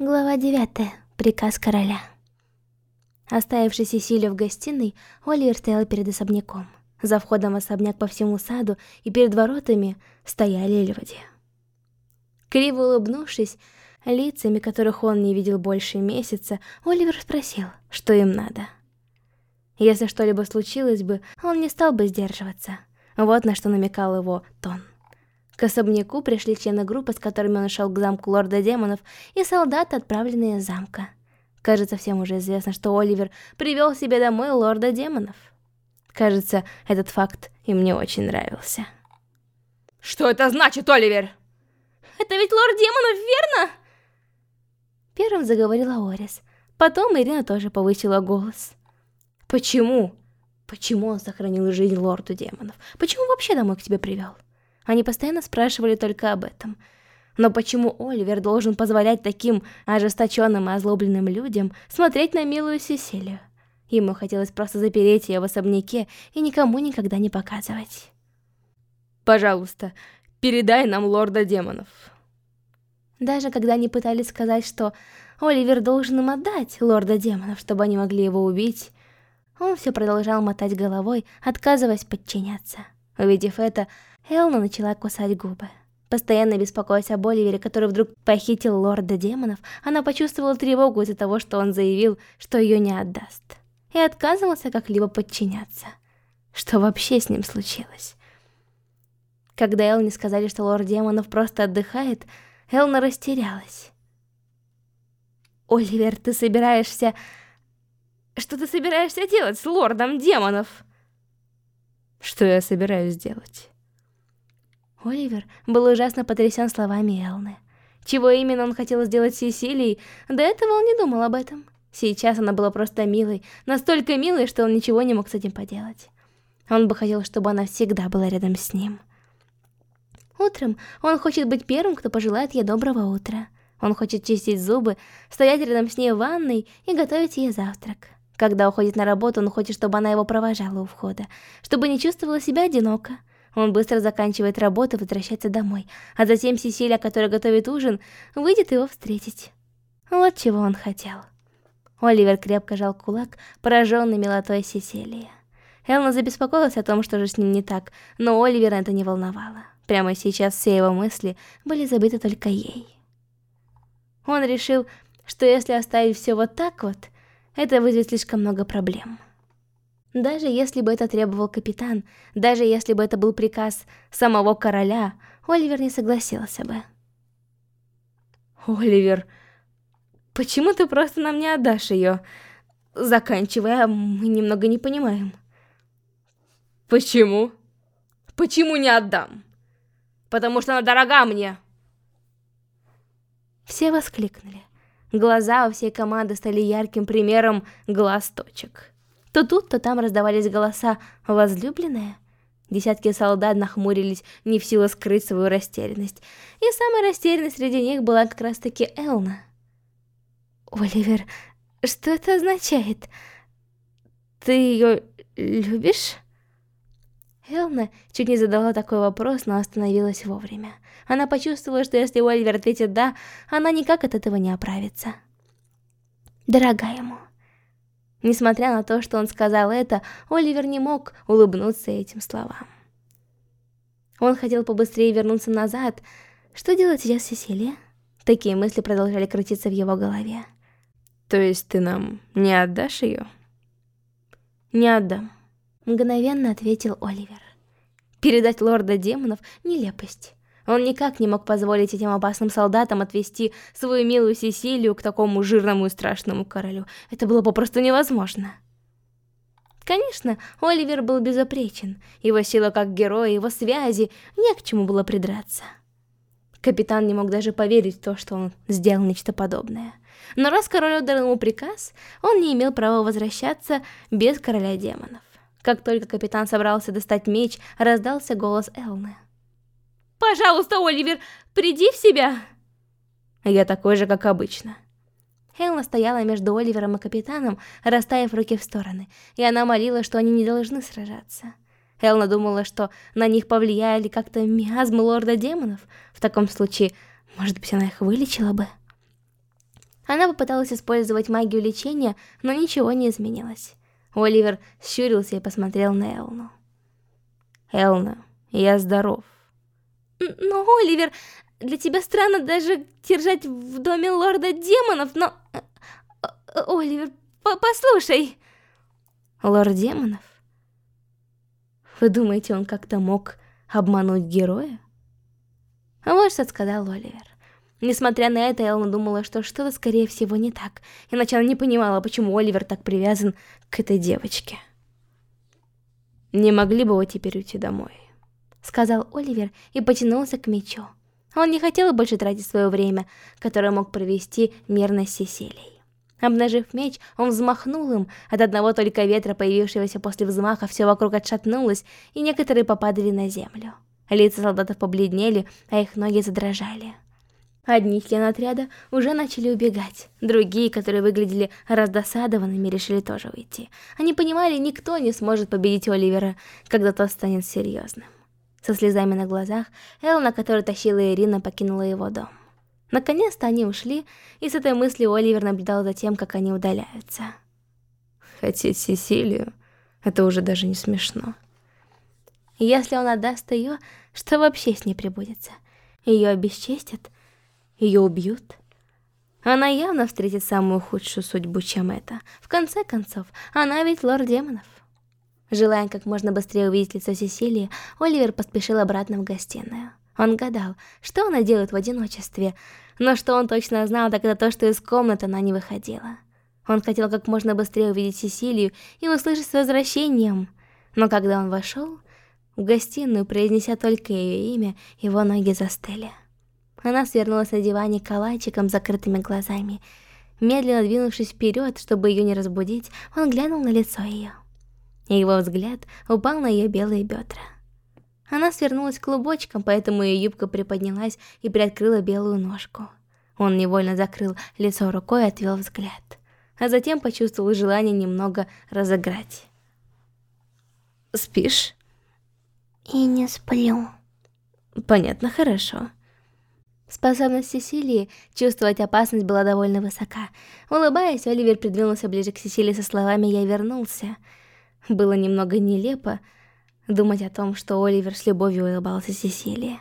Глава 9. Приказ короля. Оставившись Сесилию в гостиной, Оливер стоял перед особняком. За входом в особняк по всему саду и перед воротами стояли люди. Криво улыбнувшись, лицами которых он не видел больше месяца, Оливер спросил, что им надо. Если что-либо случилось бы, он не стал бы сдерживаться. Вот на что намекал его тон. К особняку пришли члены группы, с которыми он шел к замку лорда демонов, и солдаты, отправленные из замка. Кажется, всем уже известно, что Оливер привел себе домой лорда демонов. Кажется, этот факт им не очень нравился. Что это значит, Оливер? Это ведь лорд демонов, верно? Первым заговорила Орис. Потом Ирина тоже повысила голос. Почему? Почему он сохранил жизнь лорду демонов? Почему вообще домой к тебе привел? Они постоянно спрашивали только об этом. Но почему Оливер должен позволять таким ожесточенным и озлобленным людям смотреть на милую Сесилию? Ему хотелось просто запереть ее в особняке и никому никогда не показывать. «Пожалуйста, передай нам лорда демонов». Даже когда они пытались сказать, что Оливер должен им отдать лорда демонов, чтобы они могли его убить, он все продолжал мотать головой, отказываясь подчиняться. Увидев это, Элна начала кусать губы. Постоянно беспокоясь о Боливере, который вдруг похитил лорда демонов, она почувствовала тревогу из-за того, что он заявил, что ее не отдаст. И отказывался как-либо подчиняться. Что вообще с ним случилось? Когда Элне сказали, что лорд демонов просто отдыхает, Элна растерялась. «Оливер, ты собираешься... Что ты собираешься делать с лордом демонов?» «Что я собираюсь делать?» Оливер был ужасно потрясен словами Элны. Чего именно он хотел сделать с Сесилией, до этого он не думал об этом. Сейчас она была просто милой, настолько милой, что он ничего не мог с этим поделать. Он бы хотел, чтобы она всегда была рядом с ним. Утром он хочет быть первым, кто пожелает ей доброго утра. Он хочет чистить зубы, стоять рядом с ней в ванной и готовить ей завтрак. Когда уходит на работу, он хочет, чтобы она его провожала у входа, чтобы не чувствовала себя одиноко. Он быстро заканчивает работу и возвращается домой, а затем Сесилия, которая готовит ужин, выйдет его встретить. Вот чего он хотел. Оливер крепко жал кулак, пораженный милотой Сесилии. Элна забеспокоилась о том, что же с ним не так, но Оливера это не волновало. Прямо сейчас все его мысли были забыты только ей. Он решил, что если оставить все вот так вот, это вызовет слишком много проблем. Даже если бы это требовал капитан, даже если бы это был приказ самого короля, Оливер не согласился бы. «Оливер, почему ты просто нам не отдашь ее?» Заканчивая, мы немного не понимаем. «Почему? Почему не отдам? Потому что она дорога мне!» Все воскликнули. Глаза у всей команды стали ярким примером глаз точек. То тут, то там раздавались голоса «возлюбленная». Десятки солдат нахмурились, не в силу скрыть свою растерянность. И самой растерянной среди них была как раз-таки Элна. «Оливер, что это означает? Ты ее любишь?» Элна чуть не задала такой вопрос, но остановилась вовремя. Она почувствовала, что если Оливер ответит «да», она никак от этого не оправится. «Дорогая ему». Несмотря на то, что он сказал это, Оливер не мог улыбнуться этим словам. Он хотел побыстрее вернуться назад. Что делать сейчас Сесилия? Такие мысли продолжали крутиться в его голове. То есть ты нам не отдашь ее? Не отдам. Мгновенно ответил Оливер. Передать лорда демонов — нелепость. Он никак не мог позволить этим опасным солдатам отвести свою милую Сесилию к такому жирному и страшному королю. Это было попросту невозможно. Конечно, Оливер был безупречен. Его сила как героя, его связи, не к чему было придраться. Капитан не мог даже поверить в то, что он сделал нечто подобное. Но раз король отдал ему приказ, он не имел права возвращаться без короля демонов. Как только капитан собрался достать меч, раздался голос Элны. Пожалуйста, Оливер, приди в себя. Я такой же, как обычно. Элна стояла между Оливером и капитаном, расставив руки в стороны, и она молила, что они не должны сражаться. Элна думала, что на них повлияли как-то миазмы лорда демонов. В таком случае, может быть, она их вылечила бы? Она попыталась использовать магию лечения, но ничего не изменилось. Оливер щурился и посмотрел на Элну. «Элна, я здоров». «Но, Оливер, для тебя странно даже держать в доме лорда демонов, но... Э, э, Оливер, по послушай!» «Лорд демонов? Вы думаете, он как-то мог обмануть героя?» Вот что сказал Оливер. Несмотря на это, Элна думала, что что-то скорее всего не так, иначе она не понимала, почему Оливер так привязан к этой девочке. «Не могли бы вы теперь уйти домой?» Сказал Оливер и потянулся к мечу. Он не хотел больше тратить свое время, которое мог провести мирно с Сесилией. Обнажив меч, он взмахнул им, от одного только ветра, появившегося после взмаха, все вокруг отшатнулось, и некоторые попадали на землю. Лица солдатов побледнели, а их ноги задрожали. Одни члены отряда уже начали убегать, другие, которые выглядели раздосадованными, решили тоже уйти. Они понимали, никто не сможет победить Оливера, когда тот станет серьезным. Со слезами на глазах, Элна, которая тащила Ирина, покинула его дом. Наконец-то они ушли, и с этой мыслью Оливер наблюдал за тем, как они удаляются. Хотеть Сесилию — это уже даже не смешно. Если он отдаст ее, что вообще с ней прибудется? Ее обесчестят? Ее убьют? Она явно встретит самую худшую судьбу, чем это. В конце концов, она ведь лорд демонов. Желая как можно быстрее увидеть лицо Сесилии, Оливер поспешил обратно в гостиную. Он гадал, что она делает в одиночестве, но что он точно знал, так это то, что из комнаты она не выходила. Он хотел как можно быстрее увидеть Сесилию и услышать с возвращением, но когда он вошел в гостиную, произнеся только ее имя, его ноги застыли. Она свернулась на диване калачиком с закрытыми глазами. Медленно двинувшись вперед, чтобы ее не разбудить, он глянул на лицо ее. И его взгляд упал на ее белые бедра. Она свернулась клубочком, поэтому ее юбка приподнялась и приоткрыла белую ножку. Он невольно закрыл лицо рукой и отвел взгляд. А затем почувствовал желание немного разыграть. «Спишь?» «И не сплю». «Понятно, хорошо». Способность Сесилии чувствовать опасность была довольно высока. Улыбаясь, Оливер придвинулся ближе к Сесилии со словами «Я вернулся». Было немного нелепо думать о том, что Оливер с любовью улыбался Сесилии.